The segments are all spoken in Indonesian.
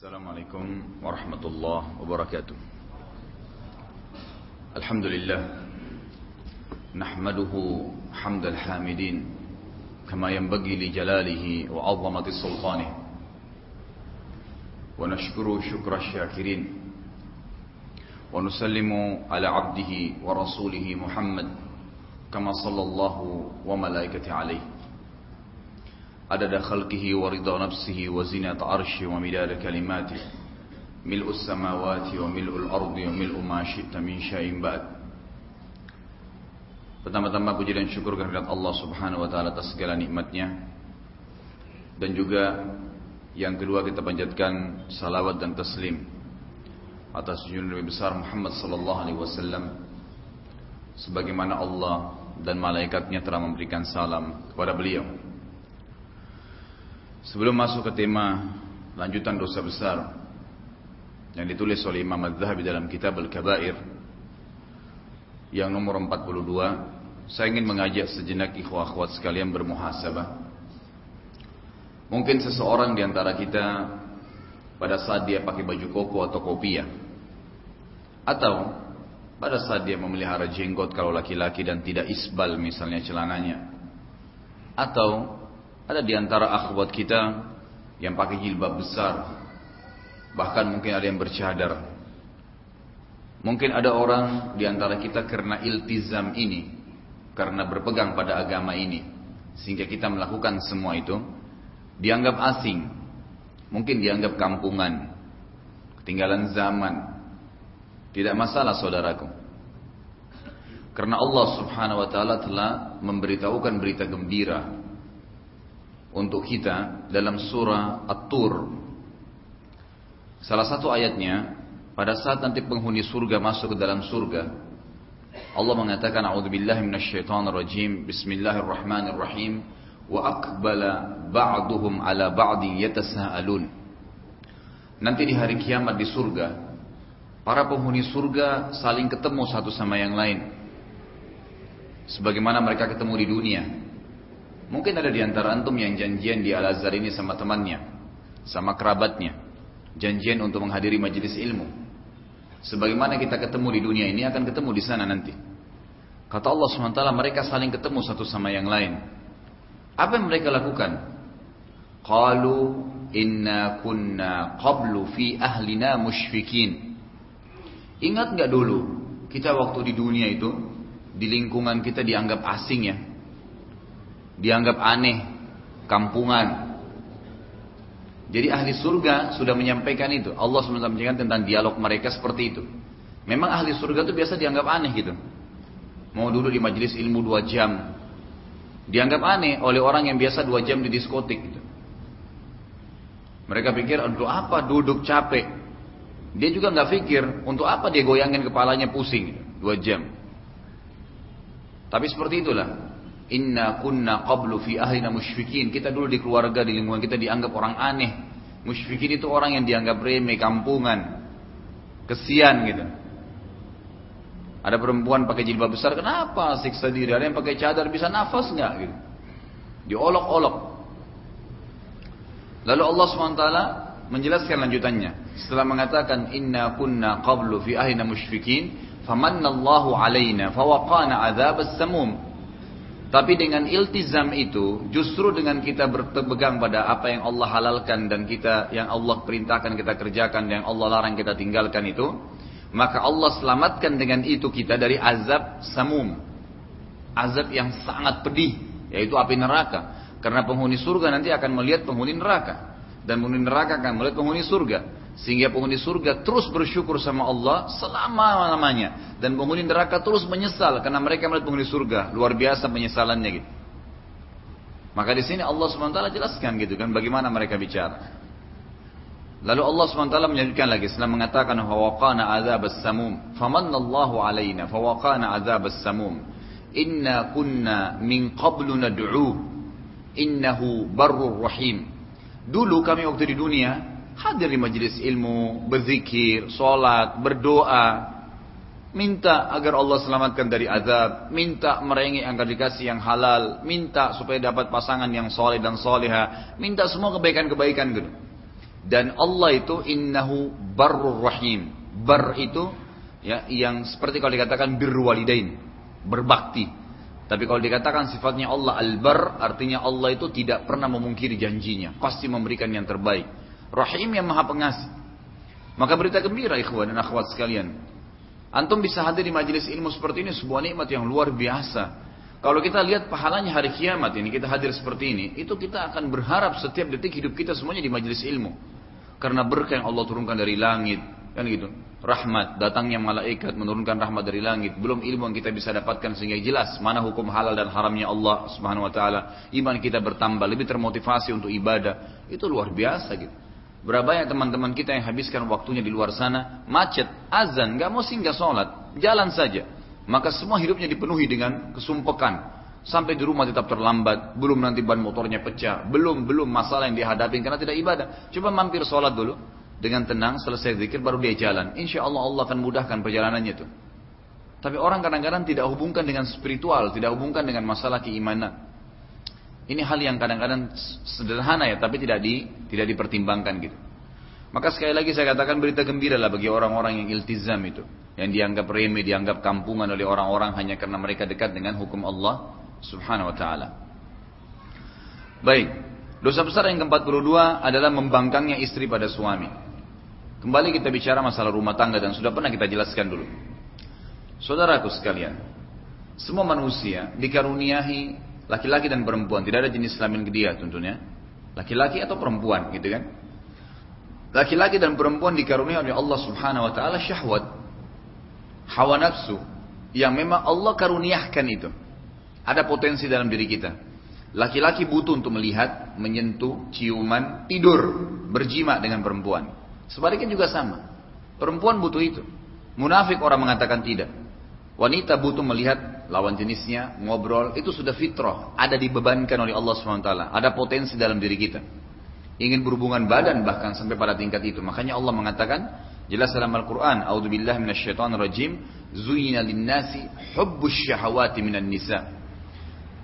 السلام عليكم ورحمة الله وبركاته. الحمد لله. نحمده حمد الحامدين كما ينبغي لجلاله وعظمة سلطانه. ونشكره شكر الشاكرين. ونسلم على عبده ورسوله محمد كما صلى الله وملائكته عليه. عدد خلقه ورضا نفسه وزنة عرشه ومداد كلماته ملء السماوات وملء الأرض وملء ما شئت من شيء بعد Pertama-tama puji dan syukur kehadirat Allah Subhanahu wa taala atas segala nikmatnya. Dan juga yang kedua kita panjatkan salawat dan taslim atas junjungan Nabi besar Muhammad sallallahu alaihi wasallam sebagaimana Allah dan malaikatnya telah memberikan salam kepada beliau. Sebelum masuk ke tema lanjutan dosa besar yang ditulis oleh Imam Az-Zahabi dalam kitab Al-Kabair yang nomor 42, saya ingin mengajak sejenak ikhwah akhwat sekalian bermuhasabah. Mungkin seseorang di antara kita pada saat dia pakai baju koko atau kopiah atau pada saat dia memelihara jenggot kalau laki-laki dan tidak isbal misalnya celananya atau ada di antara akhwat kita yang pakai jilbab besar bahkan mungkin ada yang bercadar Mungkin ada orang di antara kita karena iltizam ini, karena berpegang pada agama ini, sehingga kita melakukan semua itu, dianggap asing, mungkin dianggap kampungan, ketinggalan zaman. Tidak masalah saudaraku. Karena Allah subhanahu wa ta'ala telah memberitahukan berita gembira untuk kita dalam surah At-Tur. Salah satu ayatnya pada saat nanti penghuni surga masuk ke dalam surga, Allah mengatakan a'udzubillahi minasyaitonirrajim. Bismillahirrahmanirrahim. Wa aqbala ba'duhum 'ala ba'din yatasaalun. Nanti di hari kiamat di surga, para penghuni surga saling ketemu satu sama yang lain. Sebagaimana mereka ketemu di dunia. Mungkin ada di antara antum yang janjian di Al-Azhar ini sama temannya, sama kerabatnya. Janjian untuk menghadiri majelis ilmu. Sebagaimana kita ketemu di dunia ini akan ketemu di sana nanti. Kata Allah SWT mereka saling ketemu satu sama yang lain. Apa yang mereka lakukan? Qalu inna kunna qablu fi ahlina musyfikin. Ingat nggak dulu kita waktu di dunia itu di lingkungan kita dianggap asing ya. Dianggap aneh, kampungan, jadi ahli surga sudah menyampaikan itu. Allah SWT menyampaikan tentang dialog mereka seperti itu. Memang ahli surga itu biasa dianggap aneh gitu. Mau duduk di majelis ilmu dua jam. Dianggap aneh oleh orang yang biasa dua jam di diskotik gitu. Mereka pikir untuk apa duduk capek. Dia juga nggak pikir untuk apa dia goyangin kepalanya pusing gitu, dua jam. Tapi seperti itulah Inna kunna qablu fi ahlina musyfikin. Kita dulu di keluarga, di lingkungan kita dianggap orang aneh. Musyfikin itu orang yang dianggap remeh, kampungan. Kesian gitu. Ada perempuan pakai jilbab besar, kenapa siksa diri? Ada yang pakai cadar bisa nafas nggak gitu. Diolok-olok. Lalu Allah SWT menjelaskan lanjutannya. Setelah mengatakan inna kunna qablu fi ahlina musyfikin, famannallahu alaina fawaqana adzabas samum. Tapi dengan iltizam itu, justru dengan kita berpegang pada apa yang Allah halalkan dan kita yang Allah perintahkan kita kerjakan, yang Allah larang kita tinggalkan itu, maka Allah selamatkan dengan itu kita dari azab samum. Azab yang sangat pedih, yaitu api neraka. Karena penghuni surga nanti akan melihat penghuni neraka. Dan penghuni neraka akan melihat penghuni surga. Sehingga penghuni surga terus bersyukur sama Allah selama-lamanya. Dan penghuni neraka terus menyesal karena mereka melihat penghuni surga. Luar biasa penyesalannya gitu. Maka di sini Allah SWT jelaskan gitu kan bagaimana mereka bicara. Lalu Allah SWT menyebutkan lagi setelah mengatakan fawaqana azab as-samum famannallahu alaina fawaqana azab as-samum inna kunna min qablu nad'u innahu barrur rahim. Dulu kami waktu di dunia hadir di majelis ilmu, berzikir, sholat, berdoa, minta agar Allah selamatkan dari azab, minta merengi agar dikasih yang halal, minta supaya dapat pasangan yang soleh dan soleha, minta semua kebaikan-kebaikan gitu. Dan Allah itu innahu barrur rahim. Bar itu ya yang seperti kalau dikatakan birru walidain, berbakti. Tapi kalau dikatakan sifatnya Allah al-bar, artinya Allah itu tidak pernah memungkiri janjinya, pasti memberikan yang terbaik. Rahim yang maha pengasih. Maka berita gembira ikhwan dan akhwat sekalian. Antum bisa hadir di majelis ilmu seperti ini sebuah nikmat yang luar biasa. Kalau kita lihat pahalanya hari kiamat ini, kita hadir seperti ini, itu kita akan berharap setiap detik hidup kita semuanya di majelis ilmu. Karena berkah yang Allah turunkan dari langit, kan gitu. Rahmat, datangnya malaikat menurunkan rahmat dari langit. Belum ilmu yang kita bisa dapatkan sehingga jelas mana hukum halal dan haramnya Allah Subhanahu wa taala. Iman kita bertambah, lebih termotivasi untuk ibadah. Itu luar biasa gitu. Berapa banyak teman-teman kita yang habiskan waktunya di luar sana, macet, azan, nggak mau singgah sholat, jalan saja maka semua hidupnya dipenuhi dengan kesumpekan. Sampai di rumah tetap terlambat, belum nanti ban motornya pecah, belum belum masalah yang dihadapi karena tidak ibadah. Coba mampir sholat dulu dengan tenang, selesai zikir baru dia jalan. Insya Allah Allah akan mudahkan perjalanannya itu. Tapi orang kadang-kadang tidak hubungkan dengan spiritual, tidak hubungkan dengan masalah keimanan. Ini hal yang kadang-kadang sederhana ya, tapi tidak di tidak dipertimbangkan gitu. Maka sekali lagi saya katakan berita gembira lah bagi orang-orang yang iltizam itu yang dianggap remeh, dianggap kampungan oleh orang-orang hanya karena mereka dekat dengan hukum Allah Subhanahu wa taala. Baik, dosa besar yang ke-42 adalah membangkangnya istri pada suami. Kembali kita bicara masalah rumah tangga dan sudah pernah kita jelaskan dulu. Saudaraku sekalian, semua manusia dikaruniahi laki-laki dan perempuan, tidak ada jenis kelamin dia tentunya. Laki-laki atau perempuan gitu kan. Laki-laki dan perempuan dikaruniai oleh Allah Subhanahu wa taala syahwat hawa nafsu yang memang Allah karuniahkan itu. Ada potensi dalam diri kita. Laki-laki butuh untuk melihat, menyentuh, ciuman, tidur, berjima dengan perempuan. Sebaliknya juga sama. Perempuan butuh itu. Munafik orang mengatakan tidak. Wanita butuh melihat lawan jenisnya, ngobrol, itu sudah fitrah. Ada dibebankan oleh Allah SWT. Ada potensi dalam diri kita. Ingin berhubungan badan bahkan sampai pada tingkat itu. Makanya Allah mengatakan, Jelas dalam Al-Quran, A'udzubillah minasyaitonir rajim, zuyina linnasi hubbus syahawati minan nisa.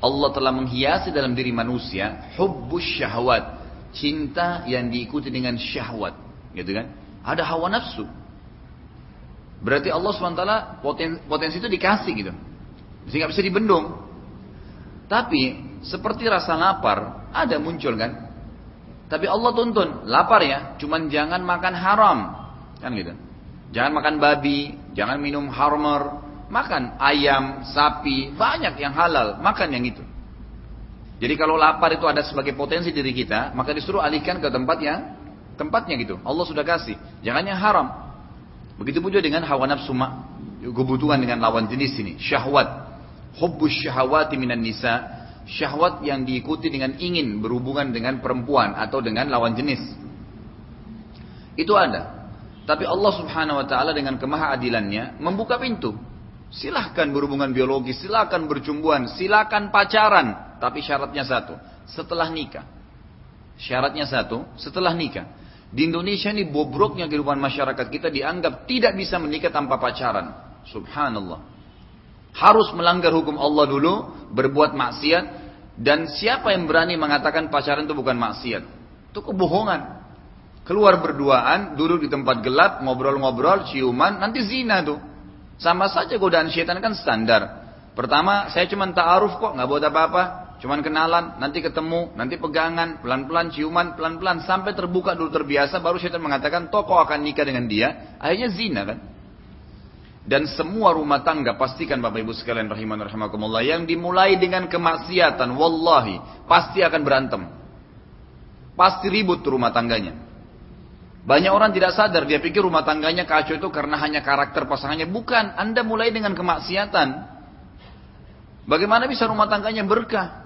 Allah telah menghiasi dalam diri manusia hubbus syahwat, cinta yang diikuti dengan syahwat, gitu kan? Ada hawa nafsu. Berarti Allah SWT potensi, potensi itu dikasih gitu. Sehingga bisa dibendung. Tapi seperti rasa lapar ada muncul kan? Tapi Allah tuntun, lapar ya, cuman jangan makan haram. Kan gitu. Jangan makan babi, jangan minum harmer, makan ayam, sapi, banyak yang halal, makan yang itu. Jadi kalau lapar itu ada sebagai potensi diri kita, maka disuruh alihkan ke tempat yang tempatnya gitu. Allah sudah kasih, jangan yang haram. Begitu pun juga dengan hawa nafsu kebutuhan dengan lawan jenis ini, syahwat. Hubbus syahwati minan nisa, syahwat yang diikuti dengan ingin berhubungan dengan perempuan atau dengan lawan jenis. Itu ada. Tapi Allah subhanahu wa ta'ala dengan kemahaadilannya membuka pintu. Silahkan berhubungan biologi, silahkan bercumbuan, silahkan pacaran. Tapi syaratnya satu, setelah nikah. Syaratnya satu, setelah nikah. Di Indonesia ini bobroknya kehidupan masyarakat kita dianggap tidak bisa menikah tanpa pacaran. Subhanallah. Harus melanggar hukum Allah dulu, berbuat maksiat. Dan siapa yang berani mengatakan pacaran itu bukan maksiat? Itu kebohongan. Keluar berduaan, duduk di tempat gelap, ngobrol-ngobrol, ciuman, nanti zina tuh. Sama saja godaan syaitan kan standar. Pertama, saya cuma ta'aruf kok, nggak buat apa-apa. Cuman kenalan, nanti ketemu, nanti pegangan, pelan-pelan ciuman, pelan-pelan sampai terbuka dulu terbiasa, baru syaitan mengatakan, toko akan nikah dengan dia. Akhirnya zina kan. Dan semua rumah tangga pastikan Bapak Ibu sekalian rahiman rahimakumullah yang dimulai dengan kemaksiatan, wallahi pasti akan berantem. Pasti ribut rumah tangganya. Banyak orang tidak sadar, dia pikir rumah tangganya kacau itu karena hanya karakter pasangannya. Bukan, Anda mulai dengan kemaksiatan. Bagaimana bisa rumah tangganya berkah?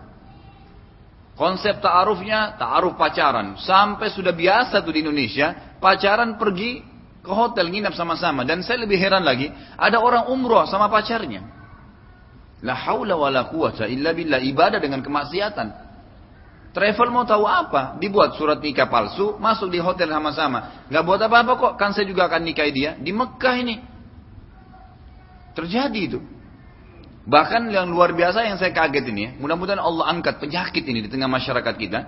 Konsep ta'arufnya, ta'aruf pacaran. Sampai sudah biasa tuh di Indonesia, pacaran pergi ke hotel nginap sama-sama. Dan saya lebih heran lagi, ada orang umroh sama pacarnya. La haula wa la quwata illa billah, ibadah dengan kemaksiatan. Travel mau tahu apa? Dibuat surat nikah palsu, masuk di hotel sama-sama. Gak buat apa-apa kok, kan saya juga akan nikahi dia. Di Mekah ini. Terjadi itu. Bahkan yang luar biasa yang saya kaget ini ya, mudah-mudahan Allah angkat penyakit ini di tengah masyarakat kita.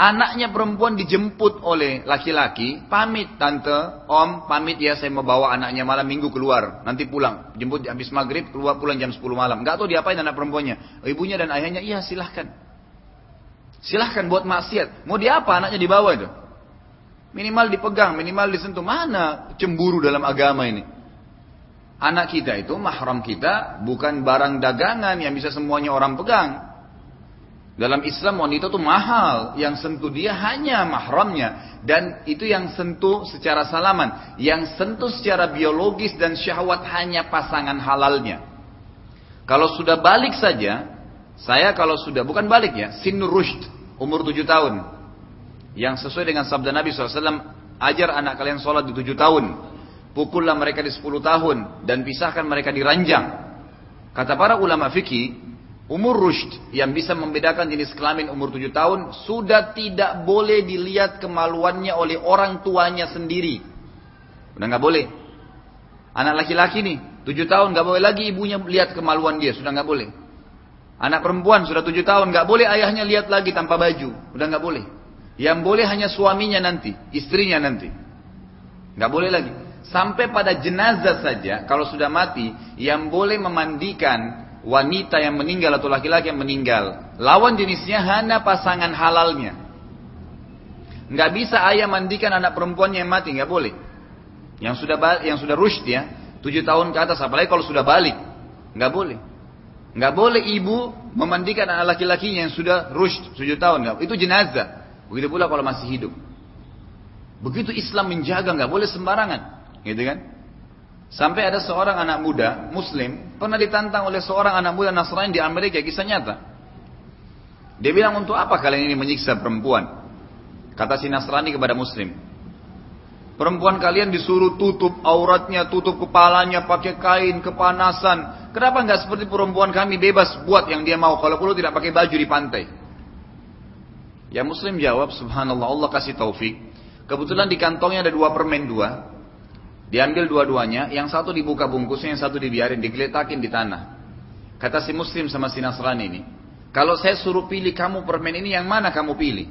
Anaknya perempuan dijemput oleh laki-laki, pamit tante, om, pamit ya saya mau bawa anaknya malam minggu keluar, nanti pulang. Jemput habis maghrib, keluar pulang jam 10 malam. Gak tahu diapain anak perempuannya. Ibunya dan ayahnya, iya silahkan. Silahkan buat maksiat. Mau diapa anaknya dibawa itu? Minimal dipegang, minimal disentuh. Mana cemburu dalam agama ini? Anak kita itu, mahram kita, bukan barang dagangan yang bisa semuanya orang pegang. Dalam Islam wanita itu mahal, yang sentuh dia hanya mahramnya. Dan itu yang sentuh secara salaman, yang sentuh secara biologis dan syahwat hanya pasangan halalnya. Kalau sudah balik saja, saya kalau sudah bukan balik ya, sinur umur tujuh tahun, yang sesuai dengan sabda Nabi SAW, ajar anak kalian sholat di tujuh tahun, pukullah mereka di sepuluh tahun dan pisahkan mereka di ranjang. Kata para ulama fikih, Umur rushd yang bisa membedakan jenis kelamin umur tujuh tahun sudah tidak boleh dilihat kemaluannya oleh orang tuanya sendiri. Udah nggak boleh. Anak laki-laki nih tujuh tahun nggak boleh lagi ibunya lihat kemaluan dia sudah nggak boleh. Anak perempuan sudah tujuh tahun nggak boleh ayahnya lihat lagi tanpa baju udah nggak boleh. Yang boleh hanya suaminya nanti, istrinya nanti. Nggak boleh lagi. Sampai pada jenazah saja kalau sudah mati yang boleh memandikan wanita yang meninggal atau laki-laki yang meninggal. Lawan jenisnya hanya pasangan halalnya. Nggak bisa ayah mandikan anak perempuannya yang mati, nggak boleh. Yang sudah yang sudah rushd ya, tujuh tahun ke atas, apalagi kalau sudah balik, nggak boleh. Nggak boleh ibu memandikan anak laki-lakinya yang sudah rushd tujuh tahun. Itu jenazah. Begitu pula kalau masih hidup. Begitu Islam menjaga, nggak boleh sembarangan, gitu kan? Sampai ada seorang anak muda Muslim pernah ditantang oleh seorang anak muda Nasrani di Amerika kisah nyata. Dia bilang untuk apa kalian ini menyiksa perempuan? Kata si Nasrani kepada Muslim. Perempuan kalian disuruh tutup auratnya, tutup kepalanya, pakai kain, kepanasan. Kenapa nggak seperti perempuan kami bebas buat yang dia mau? Kalau perlu tidak pakai baju di pantai. Ya Muslim jawab, Subhanallah Allah kasih taufik. Kebetulan di kantongnya ada dua permen dua. Diambil dua-duanya, yang satu dibuka bungkusnya, yang satu dibiarin, digeletakin di tanah. Kata si muslim sama si Nasrani ini, kalau saya suruh pilih kamu permen ini, yang mana kamu pilih?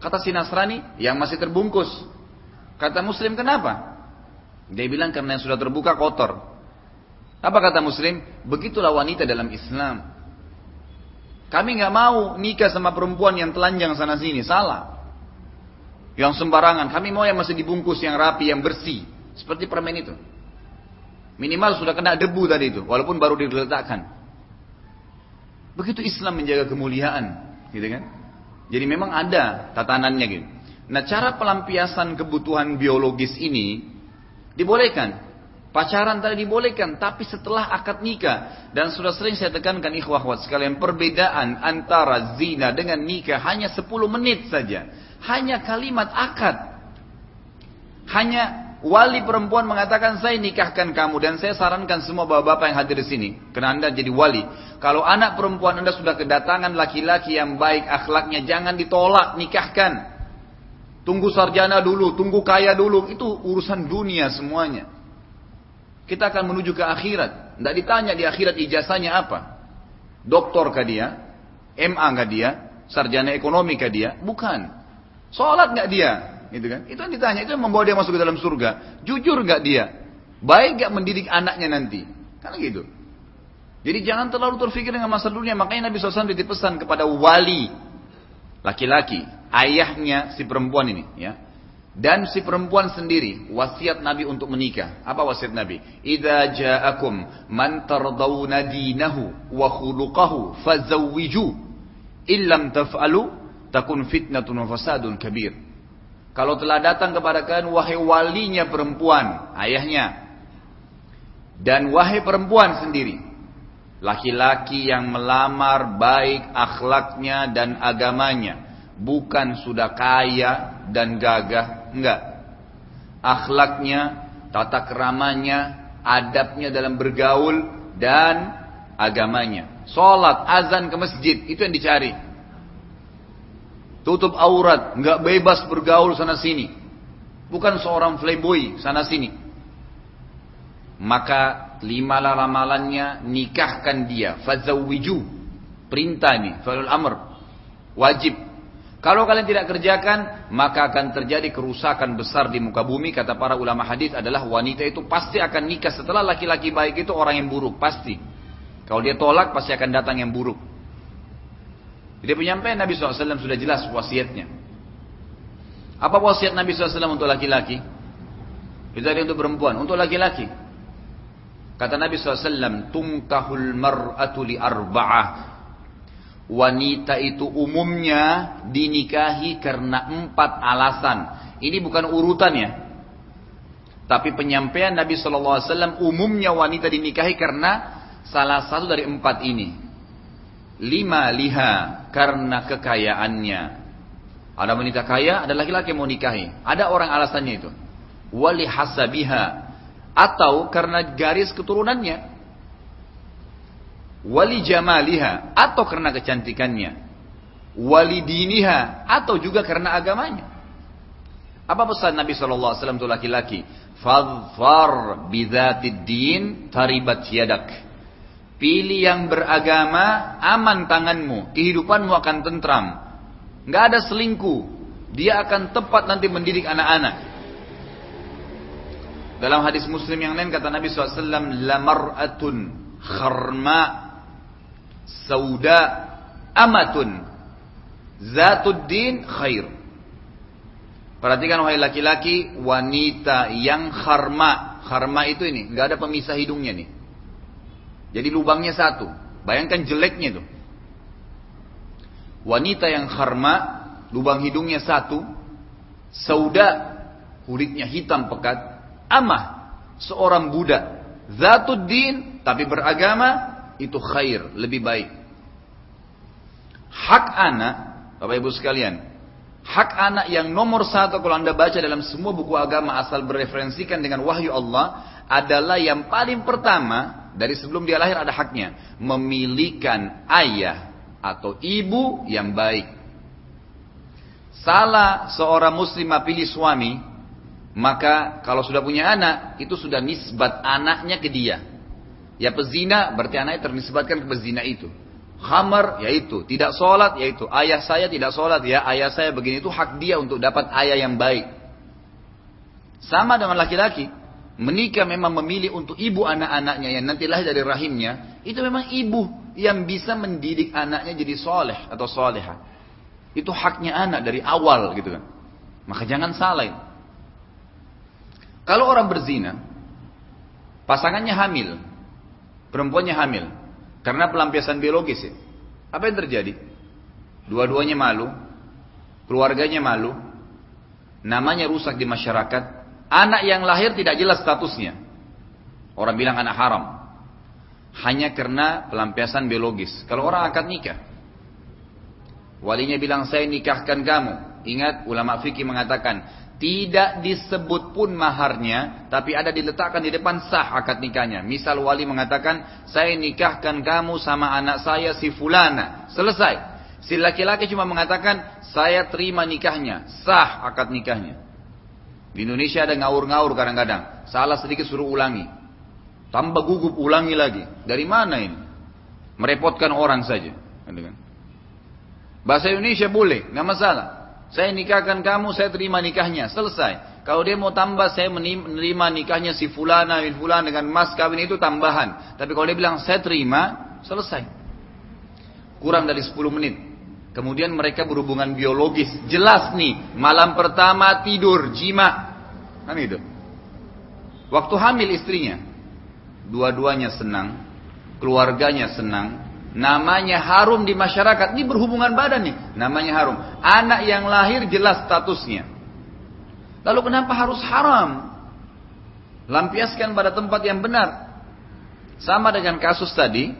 Kata si Nasrani, yang masih terbungkus. Kata muslim, kenapa? Dia bilang karena yang sudah terbuka kotor. Apa kata muslim? Begitulah wanita dalam Islam. Kami nggak mau nikah sama perempuan yang telanjang sana sini, salah yang sembarangan. Kami mau yang masih dibungkus, yang rapi, yang bersih. Seperti permen itu. Minimal sudah kena debu tadi itu, walaupun baru diletakkan. Begitu Islam menjaga kemuliaan, gitu kan? Jadi memang ada tatanannya gitu. Nah cara pelampiasan kebutuhan biologis ini dibolehkan. Pacaran tadi dibolehkan, tapi setelah akad nikah. Dan sudah sering saya tekankan ikhwah sekalian, perbedaan antara zina dengan nikah hanya 10 menit saja. Hanya kalimat akad. Hanya wali perempuan mengatakan saya nikahkan kamu dan saya sarankan semua bapak-bapak yang hadir di sini karena anda jadi wali. Kalau anak perempuan anda sudah kedatangan laki-laki yang baik akhlaknya jangan ditolak nikahkan. Tunggu sarjana dulu, tunggu kaya dulu, itu urusan dunia semuanya. Kita akan menuju ke akhirat. Tidak ditanya di akhirat ijazahnya apa. Doktor kah dia? MA nggak dia? Sarjana ekonomi kah dia? Bukan. Sholat nggak dia? Gitu kan? Itu yang ditanya, itu yang membawa dia masuk ke dalam surga. Jujur nggak dia? Baik nggak mendidik anaknya nanti? Kan gitu. Jadi jangan terlalu terfikir dengan masa dunia. Makanya Nabi SAW dipesan kepada wali laki-laki, ayahnya si perempuan ini, ya. Dan si perempuan sendiri, wasiat Nabi untuk menikah. Apa wasiat Nabi? Idza ja'akum man tardawna dinahu wa khuluquhu fazawwiju illam taf'alu takun fitnatun fasadun kabir. Kalau telah datang kepada kalian wahai walinya perempuan, ayahnya, dan wahai perempuan sendiri, laki-laki yang melamar baik akhlaknya dan agamanya, bukan sudah kaya dan gagah, enggak. Akhlaknya, tata keramanya, adabnya dalam bergaul dan agamanya. Salat, azan ke masjid, itu yang dicari tutup aurat, nggak bebas bergaul sana sini. Bukan seorang playboy sana sini. Maka lima ramalannya nikahkan dia. Fazawiju. Perintah ini. Falul amr. Wajib. Kalau kalian tidak kerjakan, maka akan terjadi kerusakan besar di muka bumi. Kata para ulama hadis adalah wanita itu pasti akan nikah setelah laki-laki baik itu orang yang buruk, pasti. Kalau dia tolak, pasti akan datang yang buruk. Jadi penyampaian Nabi SAW sudah jelas wasiatnya. Apa wasiat Nabi SAW untuk laki-laki? Itu tadi untuk perempuan. Untuk laki-laki. Kata Nabi SAW, Tumkahul mar'atu li arba'ah wanita itu umumnya dinikahi karena empat alasan. Ini bukan urutan ya. Tapi penyampaian Nabi Wasallam umumnya wanita dinikahi karena salah satu dari empat ini. Lima liha karena kekayaannya. Ada wanita kaya, ada laki-laki mau nikahi. Ada orang alasannya itu. Wali hasabiha atau karena garis keturunannya wali jamaliha atau karena kecantikannya, wali diniha atau juga karena agamanya. Apa pesan Nabi Shallallahu Alaihi Wasallam untuk laki-laki? Fadfar bidatid din taribat yadak. Pilih yang beragama, aman tanganmu, kehidupanmu akan tentram. Nggak ada selingkuh, dia akan tepat nanti mendidik anak-anak. Dalam hadis Muslim yang lain kata Nabi SAW, lamar'atun kharma sauda amatun zatuddin khair. Perhatikan wahai laki-laki, wanita yang kharma. Kharma itu ini, nggak ada pemisah hidungnya nih. Jadi lubangnya satu. Bayangkan jeleknya tuh. Wanita yang kharma, lubang hidungnya satu. Sauda, kulitnya hitam pekat. Amah, seorang budak. Zatuddin, tapi beragama, itu khair, lebih baik. Hak anak, Bapak Ibu sekalian, hak anak yang nomor satu kalau anda baca dalam semua buku agama asal bereferensikan dengan wahyu Allah adalah yang paling pertama dari sebelum dia lahir ada haknya memilikan ayah atau ibu yang baik. Salah seorang muslimah pilih suami, maka kalau sudah punya anak, itu sudah nisbat anaknya ke dia. Ya pezina berarti anaknya ternisbatkan ke pezina itu. Khamar yaitu tidak sholat yaitu ayah saya tidak sholat ya ayah saya begini itu hak dia untuk dapat ayah yang baik. Sama dengan laki-laki menikah memang memilih untuk ibu anak-anaknya yang nanti lahir dari rahimnya itu memang ibu yang bisa mendidik anaknya jadi soleh atau soleha. Itu haknya anak dari awal gitu kan. Maka jangan salah. Kalau orang berzina, pasangannya hamil, Perempuannya hamil. Karena pelampiasan biologis ya. Apa yang terjadi? Dua-duanya malu. Keluarganya malu. Namanya rusak di masyarakat. Anak yang lahir tidak jelas statusnya. Orang bilang anak haram. Hanya karena pelampiasan biologis. Kalau orang akad nikah. Walinya bilang saya nikahkan kamu. Ingat ulama fikih mengatakan tidak disebut pun maharnya, tapi ada diletakkan di depan sah akad nikahnya. Misal wali mengatakan, saya nikahkan kamu sama anak saya si fulana. Selesai. Si laki-laki cuma mengatakan, saya terima nikahnya. Sah akad nikahnya. Di Indonesia ada ngawur-ngawur kadang-kadang. Salah sedikit suruh ulangi. Tambah gugup ulangi lagi. Dari mana ini? Merepotkan orang saja. Bahasa Indonesia boleh, nggak masalah. Saya nikahkan kamu, saya terima nikahnya. Selesai. Kalau dia mau tambah, saya menerima nikahnya si fulana bin fulan dengan mas kawin itu tambahan. Tapi kalau dia bilang saya terima, selesai. Kurang dari 10 menit. Kemudian mereka berhubungan biologis. Jelas nih, malam pertama tidur, jima. Kan itu. Waktu hamil istrinya. Dua-duanya senang. Keluarganya senang Namanya harum di masyarakat. Ini berhubungan badan nih. Namanya harum. Anak yang lahir jelas statusnya. Lalu kenapa harus haram? Lampiaskan pada tempat yang benar. Sama dengan kasus tadi.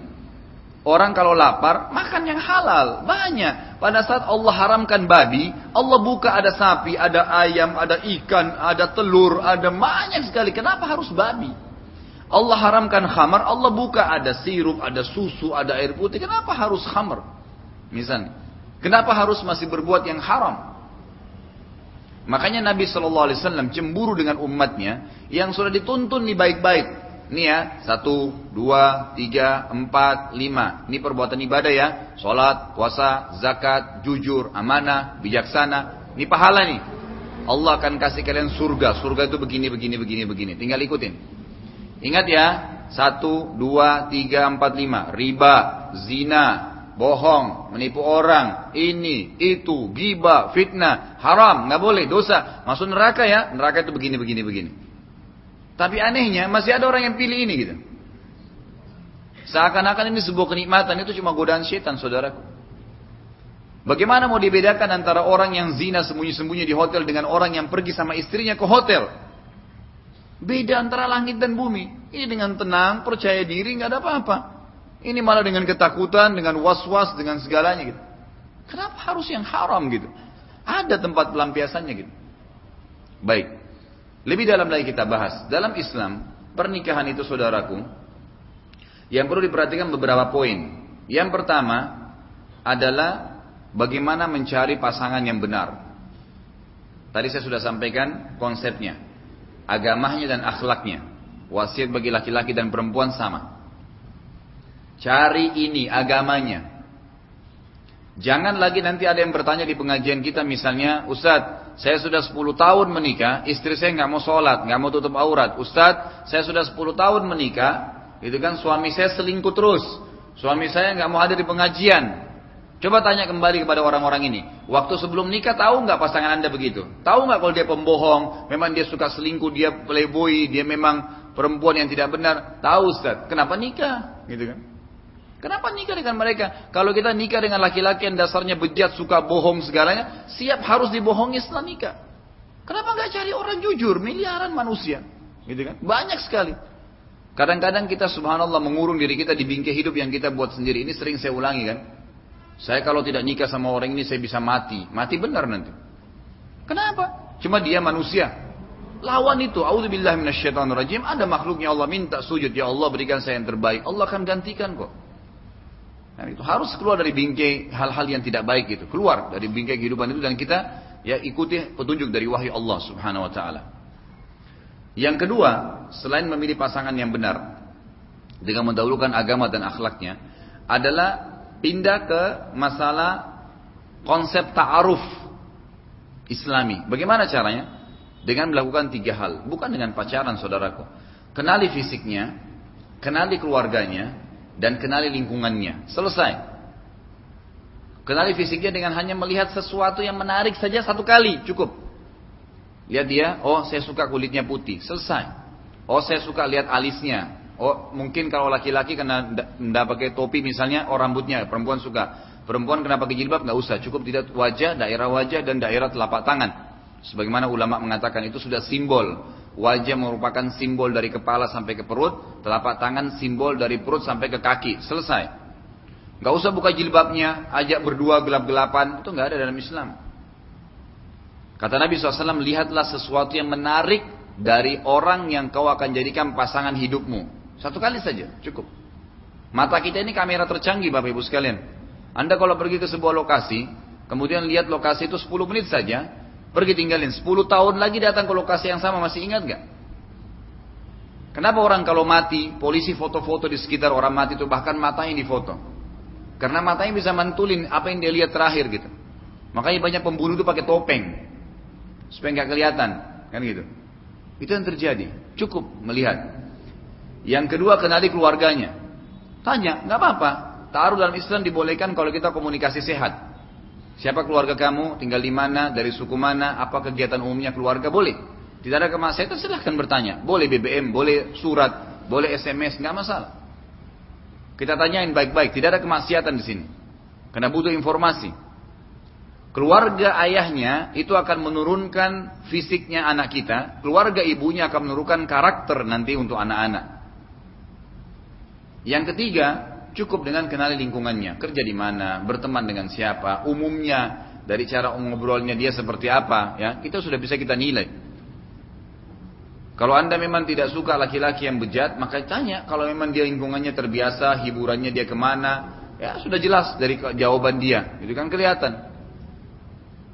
Orang kalau lapar, makan yang halal. Banyak. Pada saat Allah haramkan babi, Allah buka ada sapi, ada ayam, ada ikan, ada telur, ada banyak sekali. Kenapa harus babi? Allah haramkan khamar, Allah buka ada sirup, ada susu, ada air putih. Kenapa harus khamar? Misalnya. Kenapa harus masih berbuat yang haram? Makanya Nabi Shallallahu Alaihi Wasallam cemburu dengan umatnya yang sudah dituntun nih baik-baik. Ini ya, satu, dua, tiga, empat, lima. Ini perbuatan ibadah ya. Sholat, puasa, zakat, jujur, amanah, bijaksana. Ini pahala nih. Allah akan kasih kalian surga. Surga itu begini, begini, begini, begini. Tinggal ikutin. Ingat ya, satu, dua, tiga, empat, lima. Riba, zina, bohong, menipu orang, ini, itu, giba, fitnah, haram, nggak boleh, dosa, masuk neraka ya, neraka itu begini, begini, begini. Tapi anehnya masih ada orang yang pilih ini gitu. Seakan-akan ini sebuah kenikmatan itu cuma godaan setan, saudaraku. Bagaimana mau dibedakan antara orang yang zina sembunyi-sembunyi di hotel dengan orang yang pergi sama istrinya ke hotel? Beda antara langit dan bumi. Ini dengan tenang, percaya diri, nggak ada apa-apa. Ini malah dengan ketakutan, dengan was-was, dengan segalanya gitu. Kenapa harus yang haram gitu? Ada tempat pelampiasannya gitu. Baik. Lebih dalam lagi kita bahas. Dalam Islam, pernikahan itu saudaraku, yang perlu diperhatikan beberapa poin. Yang pertama adalah bagaimana mencari pasangan yang benar. Tadi saya sudah sampaikan konsepnya. Agamanya dan akhlaknya. Wasiat bagi laki-laki dan perempuan sama. Cari ini agamanya. Jangan lagi nanti ada yang bertanya di pengajian kita misalnya, Ustadz, saya sudah 10 tahun menikah, istri saya nggak mau sholat, nggak mau tutup aurat. Ustadz, saya sudah 10 tahun menikah, itu kan suami saya selingkuh terus. Suami saya nggak mau hadir di pengajian. Coba tanya kembali kepada orang-orang ini. Waktu sebelum nikah tahu nggak pasangan anda begitu? Tahu nggak kalau dia pembohong, memang dia suka selingkuh, dia playboy, dia memang perempuan yang tidak benar? Tahu Ustaz. Kenapa nikah? Gitu kan? Kenapa nikah dengan mereka? Kalau kita nikah dengan laki-laki yang dasarnya bejat, suka bohong segalanya, siap harus dibohongi setelah nikah. Kenapa nggak cari orang jujur? Miliaran manusia, gitu kan? Banyak sekali. Kadang-kadang kita subhanallah mengurung diri kita di bingkai hidup yang kita buat sendiri. Ini sering saya ulangi kan. Saya kalau tidak nikah sama orang ini saya bisa mati. Mati benar nanti. Kenapa? Cuma dia manusia. Lawan itu, auzubillahi minasyaitonirrajim, ada makhluknya Allah minta sujud, ya Allah berikan saya yang terbaik. Allah akan gantikan kok. Nah, itu harus keluar dari bingkai hal-hal yang tidak baik itu. Keluar dari bingkai kehidupan itu dan kita ya ikuti petunjuk dari wahyu Allah Subhanahu wa taala. Yang kedua, selain memilih pasangan yang benar dengan mendahulukan agama dan akhlaknya adalah pindah ke masalah konsep ta'aruf Islami. Bagaimana caranya? Dengan melakukan tiga hal, bukan dengan pacaran saudaraku. Kenali fisiknya, kenali keluarganya, dan kenali lingkungannya. Selesai. Kenali fisiknya dengan hanya melihat sesuatu yang menarik saja satu kali, cukup. Lihat dia, oh saya suka kulitnya putih, selesai. Oh saya suka lihat alisnya. Oh mungkin kalau laki-laki karena tidak pakai topi misalnya, oh rambutnya, perempuan suka. Perempuan kenapa pakai jilbab? Nggak usah, cukup tidak wajah, daerah wajah dan daerah telapak tangan. Sebagaimana ulama mengatakan itu sudah simbol Wajah merupakan simbol dari kepala sampai ke perut, telapak tangan simbol dari perut sampai ke kaki. Selesai. Gak usah buka jilbabnya, ajak berdua gelap-gelapan, itu gak ada dalam Islam. Kata Nabi SAW, lihatlah sesuatu yang menarik dari orang yang kau akan jadikan pasangan hidupmu. Satu kali saja, cukup. Mata kita ini kamera tercanggih Bapak Ibu sekalian. Anda kalau pergi ke sebuah lokasi, kemudian lihat lokasi itu 10 menit saja, Pergi tinggalin. 10 tahun lagi datang ke lokasi yang sama masih ingat gak? Kenapa orang kalau mati, polisi foto-foto di sekitar orang mati itu bahkan matanya difoto. Karena matanya bisa mantulin apa yang dia lihat terakhir gitu. Makanya banyak pembunuh itu pakai topeng. Supaya nggak kelihatan. Kan gitu. Itu yang terjadi. Cukup melihat. Yang kedua kenali keluarganya. Tanya, nggak apa-apa. Taruh dalam Islam dibolehkan kalau kita komunikasi sehat. Siapa keluarga kamu, tinggal di mana, dari suku mana, apa kegiatan umumnya keluarga, boleh. Tidak ada kemaksiatan, silahkan bertanya. Boleh BBM, boleh surat, boleh SMS, nggak masalah. Kita tanyain baik-baik, tidak ada kemaksiatan di sini. Karena butuh informasi. Keluarga ayahnya itu akan menurunkan fisiknya anak kita, keluarga ibunya akan menurunkan karakter nanti untuk anak-anak. Yang ketiga, Cukup dengan kenali lingkungannya, kerja di mana, berteman dengan siapa, umumnya dari cara ngobrolnya dia seperti apa, ya kita sudah bisa kita nilai. Kalau anda memang tidak suka laki-laki yang bejat, maka tanya. Kalau memang dia lingkungannya terbiasa, hiburannya dia ke mana, ya sudah jelas dari jawaban dia. Itu kan kelihatan.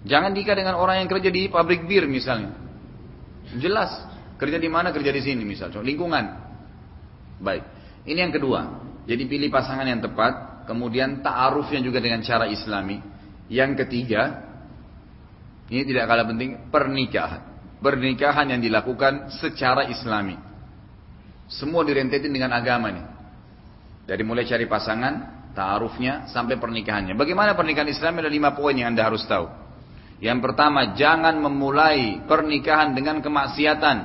Jangan nikah dengan orang yang kerja di pabrik bir misalnya. Jelas. Kerja di mana, kerja di sini misalnya. Lingkungan. Baik. Ini yang kedua. Jadi pilih pasangan yang tepat, kemudian ta'arufnya juga dengan cara islami. Yang ketiga, ini tidak kalah penting, pernikahan. Pernikahan yang dilakukan secara islami. Semua direntetin dengan agama nih. Dari mulai cari pasangan, ta'arufnya, sampai pernikahannya. Bagaimana pernikahan Islam ada lima poin yang anda harus tahu. Yang pertama, jangan memulai pernikahan dengan kemaksiatan.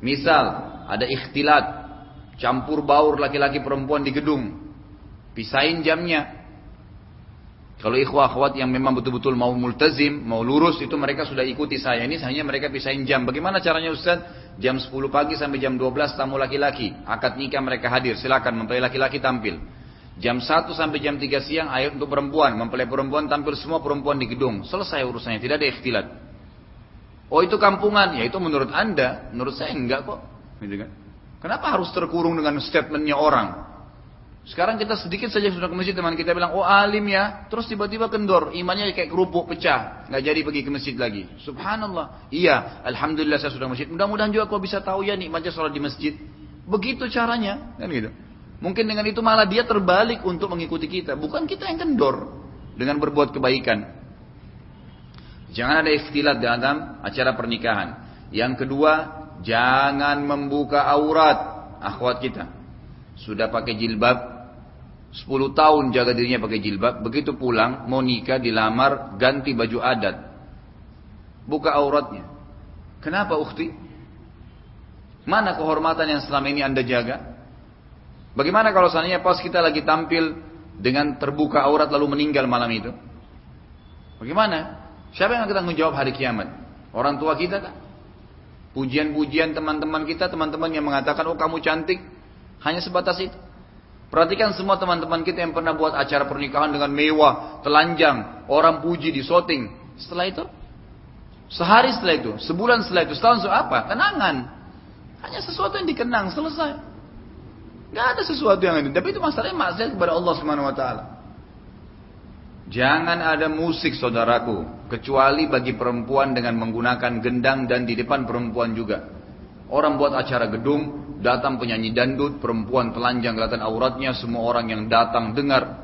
Misal, ada ikhtilat, campur baur laki-laki perempuan di gedung. Pisahin jamnya, kalau ikhwah akhwat yang memang betul-betul mau multazim, mau lurus, itu mereka sudah ikuti saya. Ini hanya mereka pisahin jam. Bagaimana caranya Ustaz? Jam 10 pagi sampai jam 12 tamu laki-laki. Akad nikah mereka hadir. Silakan mempelai laki-laki tampil. Jam 1 sampai jam 3 siang ayat untuk perempuan. Mempelai perempuan tampil semua perempuan di gedung. Selesai urusannya. Tidak ada ikhtilat. Oh itu kampungan. Ya itu menurut anda. Menurut saya enggak kok. Gitu kan? Kenapa harus terkurung dengan statementnya orang? Sekarang kita sedikit saja sudah ke masjid teman kita bilang, oh alim ya, terus tiba-tiba kendor, imannya kayak kerupuk pecah, nggak jadi pergi ke masjid lagi. Subhanallah. Iya, alhamdulillah saya sudah ke masjid. Mudah-mudahan juga kau bisa tahu ya nikmatnya sholat di masjid. Begitu caranya, kan gitu. Mungkin dengan itu malah dia terbalik untuk mengikuti kita, bukan kita yang kendor dengan berbuat kebaikan. Jangan ada ikhtilat dalam acara pernikahan. Yang kedua, jangan membuka aurat akhwat kita. Sudah pakai jilbab 10 tahun jaga dirinya pakai jilbab. Begitu pulang mau nikah dilamar ganti baju adat. Buka auratnya. Kenapa ukti mana kehormatan yang selama ini anda jaga? Bagaimana kalau seandainya pas kita lagi tampil dengan terbuka aurat lalu meninggal malam itu? Bagaimana? Siapa yang akan menjawab hari kiamat? Orang tua kita kan pujian-pujian teman-teman kita teman-teman yang mengatakan oh kamu cantik hanya sebatas itu. Perhatikan semua teman-teman kita yang pernah buat acara pernikahan dengan mewah, telanjang, orang puji di shooting. Setelah itu, sehari setelah itu, sebulan setelah itu, setahun setelah apa? Kenangan. Hanya sesuatu yang dikenang, selesai. Gak ada sesuatu yang itu. Tapi itu masalahnya maksiat kepada Allah Subhanahu Wa Taala. Jangan ada musik saudaraku, kecuali bagi perempuan dengan menggunakan gendang dan di depan perempuan juga. Orang buat acara gedung, datang penyanyi dandut, perempuan telanjang kelihatan auratnya, semua orang yang datang dengar.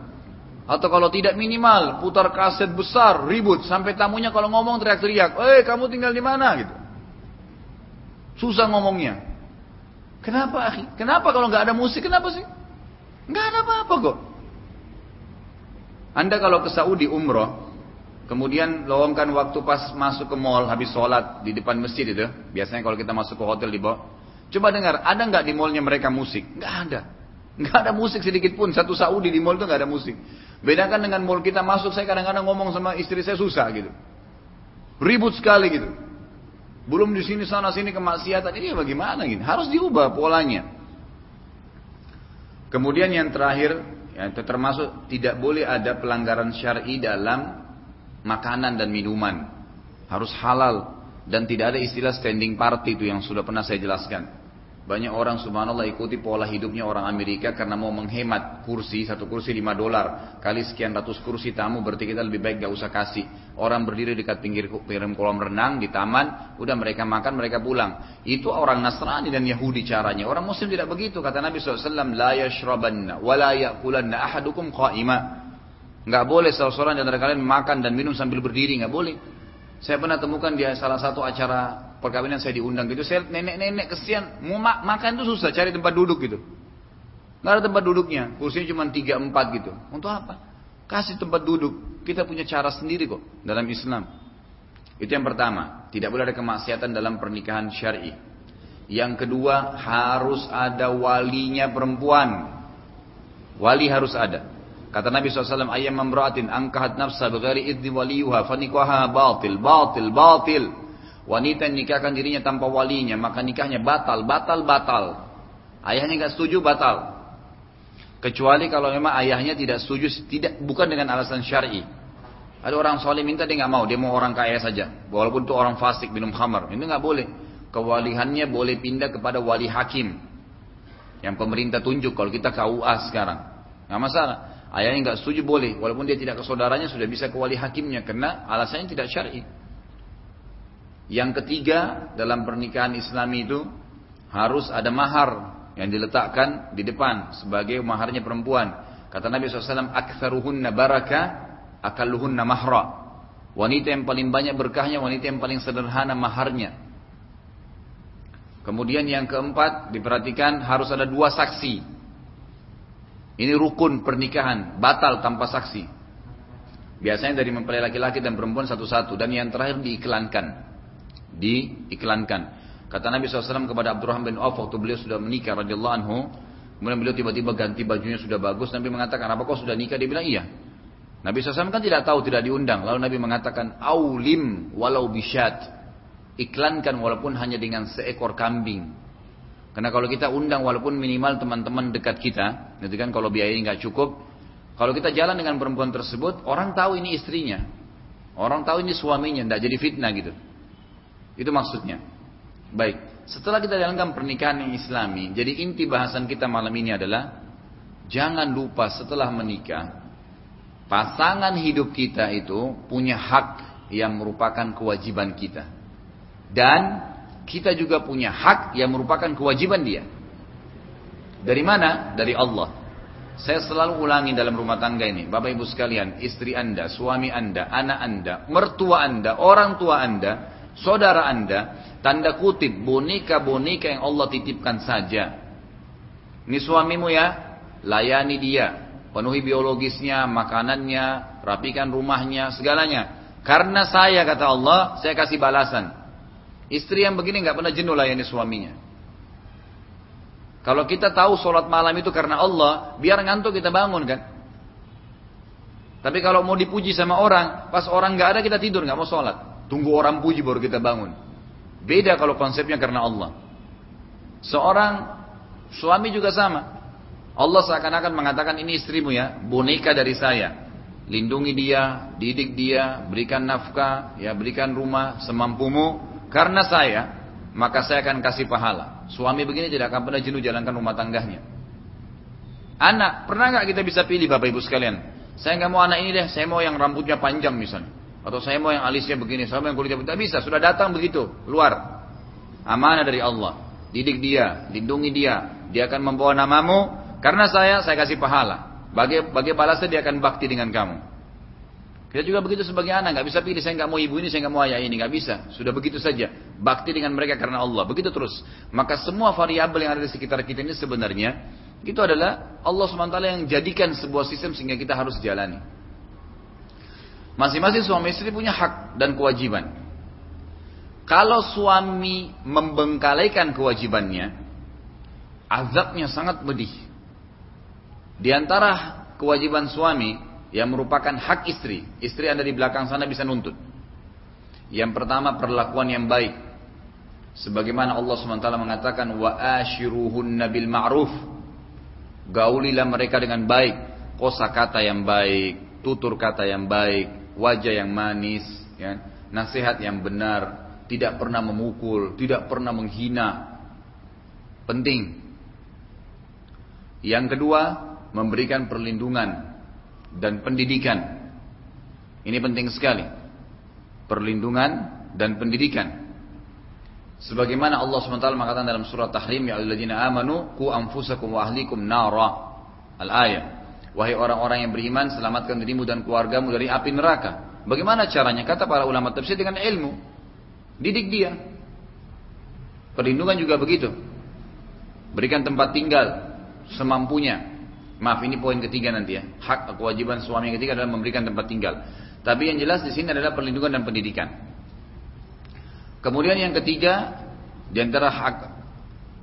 Atau kalau tidak minimal, putar kaset besar, ribut, sampai tamunya kalau ngomong teriak-teriak, eh kamu tinggal di mana gitu. Susah ngomongnya. Kenapa? Kenapa kalau nggak ada musik? Kenapa sih? Nggak ada apa-apa kok. Anda kalau ke Saudi umroh, Kemudian lowongkan waktu pas masuk ke mall habis sholat di depan masjid itu. Biasanya kalau kita masuk ke hotel di bawah. Coba dengar, ada nggak di mallnya mereka musik? Nggak ada. Nggak ada musik sedikit pun. Satu Saudi di mall itu nggak ada musik. Bedakan dengan mall kita masuk, saya kadang-kadang ngomong sama istri saya susah gitu. Ribut sekali gitu. Belum di sini sana sini kemaksiatan ini bagaimana gitu. Harus diubah polanya. Kemudian yang terakhir, ya, termasuk tidak boleh ada pelanggaran syar'i dalam makanan dan minuman harus halal dan tidak ada istilah standing party itu yang sudah pernah saya jelaskan. Banyak orang subhanallah ikuti pola hidupnya orang Amerika karena mau menghemat kursi, satu kursi 5 dolar. Kali sekian ratus kursi tamu berarti kita lebih baik gak usah kasih. Orang berdiri dekat pinggir piring kolam renang di taman, udah mereka makan, mereka pulang. Itu orang Nasrani dan Yahudi caranya. Orang Muslim tidak begitu. Kata Nabi SAW, La yashrabanna wa la yakulanna ahadukum qa'ima. Nggak boleh seorang di antara kalian makan dan minum sambil berdiri, nggak boleh. Saya pernah temukan di salah satu acara perkawinan saya diundang gitu. Saya nenek-nenek kesian mau ma makan itu susah, cari tempat duduk gitu. Nggak ada tempat duduknya, kursinya cuma 3 4 gitu. Untuk apa? Kasih tempat duduk. Kita punya cara sendiri kok dalam Islam. Itu yang pertama, tidak boleh ada kemaksiatan dalam pernikahan syar'i. Yang kedua, harus ada walinya perempuan. Wali harus ada. Kata Nabi SAW, ayam memberaatin angkahat nafsa begari idni waliyuha fanikaha batil, batil, batil. Wanita nikahkan dirinya tanpa walinya, maka nikahnya batal, batal, batal. Ayahnya nggak setuju, batal. Kecuali kalau memang ayahnya tidak setuju, tidak bukan dengan alasan syar'i. Ada orang soleh minta dia nggak mau, dia mau orang kaya saja. Walaupun itu orang fasik minum khamar, ini nggak boleh. Kewalihannya boleh pindah kepada wali hakim. Yang pemerintah tunjuk kalau kita KUA sekarang. Nggak masalah. Ayahnya nggak setuju boleh, walaupun dia tidak ke saudaranya sudah bisa ke wali hakimnya karena alasannya tidak syar'i. Yang ketiga dalam pernikahan Islami itu harus ada mahar. yang diletakkan di depan sebagai maharnya perempuan. Kata Nabi SAW, aktsaruhunna baraka, akalluhunna mahra. Wanita yang paling banyak berkahnya, wanita yang paling sederhana maharnya. Kemudian yang keempat, diperhatikan harus ada dua saksi. Ini rukun pernikahan, batal tanpa saksi. Biasanya dari mempelai laki-laki dan perempuan satu-satu. Dan yang terakhir diiklankan. Diiklankan. Kata Nabi SAW kepada Abdurrahman bin Auf waktu beliau sudah menikah radhiyallahu anhu, kemudian beliau tiba-tiba ganti bajunya sudah bagus, Nabi mengatakan, "Apa kau sudah nikah?" Dia bilang, "Iya." Nabi SAW kan tidak tahu, tidak diundang. Lalu Nabi mengatakan, "Aulim walau bisyat." Iklankan walaupun hanya dengan seekor kambing. Karena kalau kita undang walaupun minimal teman-teman dekat kita, itu kan kalau biayanya nggak cukup, kalau kita jalan dengan perempuan tersebut, orang tahu ini istrinya. Orang tahu ini suaminya, tidak jadi fitnah gitu. Itu maksudnya. Baik, setelah kita jalankan pernikahan yang islami, jadi inti bahasan kita malam ini adalah jangan lupa setelah menikah, pasangan hidup kita itu punya hak yang merupakan kewajiban kita. Dan kita juga punya hak yang merupakan kewajiban dia. Dari mana? Dari Allah. Saya selalu ulangi dalam rumah tangga ini, Bapak Ibu sekalian, istri Anda, suami Anda, anak Anda, mertua Anda, orang tua Anda, saudara Anda, Tanda kutip boneka-boneka yang Allah titipkan saja. Ini suamimu ya, layani dia, penuhi biologisnya, makanannya, rapikan rumahnya, segalanya. Karena saya kata Allah, saya kasih balasan. Istri yang begini nggak pernah jenuh layani suaminya. Kalau kita tahu sholat malam itu karena Allah, biar ngantuk kita bangun kan. Tapi kalau mau dipuji sama orang, pas orang nggak ada kita tidur nggak mau sholat. Tunggu orang puji baru kita bangun. Beda kalau konsepnya karena Allah. Seorang suami juga sama. Allah seakan-akan mengatakan ini istrimu ya, boneka dari saya. Lindungi dia, didik dia, berikan nafkah, ya berikan rumah semampumu. Karena saya, maka saya akan kasih pahala. Suami begini tidak akan pernah jenuh jalankan rumah tangganya. Anak, pernah nggak kita bisa pilih bapak ibu sekalian? Saya nggak mau anak ini deh, saya mau yang rambutnya panjang misalnya. Atau saya mau yang alisnya begini, saya mau yang kulitnya. Tidak bisa, sudah datang begitu, luar. Amanah dari Allah. Didik dia, lindungi dia. Dia akan membawa namamu, karena saya, saya kasih pahala. Bagi, bagi balasnya dia akan bakti dengan kamu. Kita juga begitu sebagai anak, nggak bisa pilih saya nggak mau ibu ini, saya nggak mau ayah ini, nggak bisa. Sudah begitu saja, bakti dengan mereka karena Allah. Begitu terus. Maka semua variabel yang ada di sekitar kita ini sebenarnya itu adalah Allah swt yang jadikan sebuah sistem sehingga kita harus jalani. Masing-masing suami istri punya hak dan kewajiban. Kalau suami membengkalaikan kewajibannya, azabnya sangat pedih. Di antara kewajiban suami yang merupakan hak istri, istri Anda di belakang sana bisa nuntut. Yang pertama perlakuan yang baik. Sebagaimana Allah SWT mengatakan wa ashiruhunna bil ma'ruf. Gaulilah mereka dengan baik, kosa kata yang baik, tutur kata yang baik, wajah yang manis, ya, nasihat yang benar, tidak pernah memukul, tidak pernah menghina. Penting. Yang kedua, memberikan perlindungan dan pendidikan. Ini penting sekali. Perlindungan dan pendidikan. Sebagaimana Allah SWT mengatakan dalam surat Tahrim, Ya alladzina amanu, ku anfusakum wa ahlikum nara. Al-ayat. Wahai orang-orang yang beriman, selamatkan dirimu dan keluargamu dari api neraka. Bagaimana caranya? Kata para ulama tafsir dengan ilmu. Didik dia. Perlindungan juga begitu. Berikan tempat tinggal semampunya. Maaf ini poin ketiga nanti ya. Hak kewajiban suami yang ketiga adalah memberikan tempat tinggal. Tapi yang jelas di sini adalah perlindungan dan pendidikan. Kemudian yang ketiga di antara hak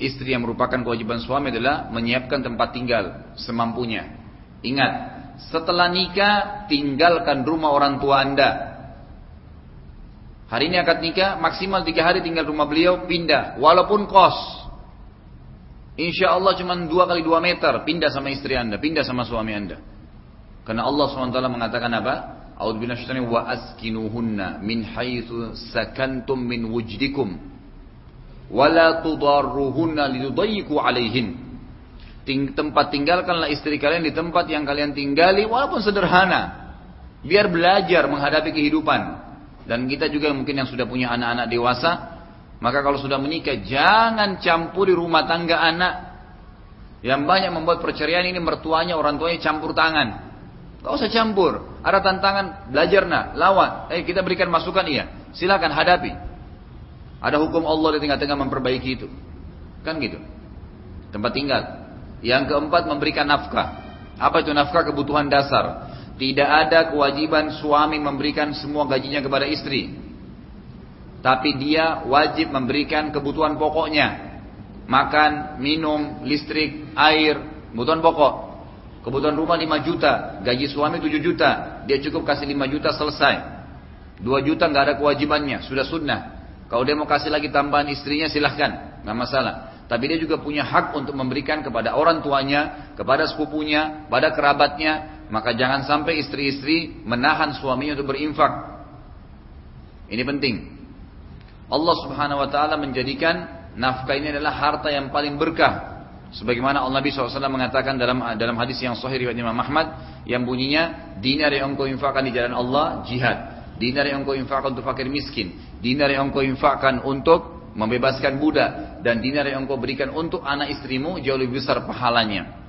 istri yang merupakan kewajiban suami adalah menyiapkan tempat tinggal semampunya. Ingat, setelah nikah tinggalkan rumah orang tua anda. Hari ini akad nikah maksimal tiga hari tinggal rumah beliau pindah, walaupun kos. Insya Allah cuma dua kali dua meter pindah sama istri anda, pindah sama suami anda. Karena Allah swt mengatakan apa? A'udzubillahi wa askinuhunna min haitsu sakantum min wujdikum wala tudarruhunna lidayyiku alaihin tempat tinggalkanlah istri kalian di tempat yang kalian tinggali walaupun sederhana. Biar belajar menghadapi kehidupan. Dan kita juga mungkin yang sudah punya anak-anak dewasa, maka kalau sudah menikah jangan campuri rumah tangga anak. Yang banyak membuat perceraian ini mertuanya, orang tuanya campur tangan. Gak usah campur. Ada tantangan, belajar nak, lawan. Eh kita berikan masukan iya. Silakan hadapi. Ada hukum Allah di tengah-tengah memperbaiki itu. Kan gitu. Tempat tinggal. Yang keempat memberikan nafkah. Apa itu nafkah kebutuhan dasar? Tidak ada kewajiban suami memberikan semua gajinya kepada istri. Tapi dia wajib memberikan kebutuhan pokoknya makan, minum, listrik, air, kebutuhan pokok. Kebutuhan rumah 5 juta, gaji suami 7 juta, dia cukup kasih 5 juta selesai. 2 juta nggak ada kewajibannya, sudah sunnah. Kalau dia mau kasih lagi tambahan istrinya silahkan, nggak masalah. Tapi dia juga punya hak untuk memberikan kepada orang tuanya, kepada sepupunya, pada kerabatnya. Maka jangan sampai istri-istri menahan suaminya untuk berinfak. Ini penting. Allah subhanahu wa ta'ala menjadikan nafkah ini adalah harta yang paling berkah. Sebagaimana Allah Nabi SAW mengatakan dalam dalam hadis yang sahih riwayat Imam Ahmad yang bunyinya dinar yang engkau infakkan di jalan Allah jihad, dinar yang engkau infakkan untuk fakir miskin, dinar yang engkau infakkan untuk membebaskan budak dan dinar yang engkau berikan untuk anak istrimu jauh lebih besar pahalanya.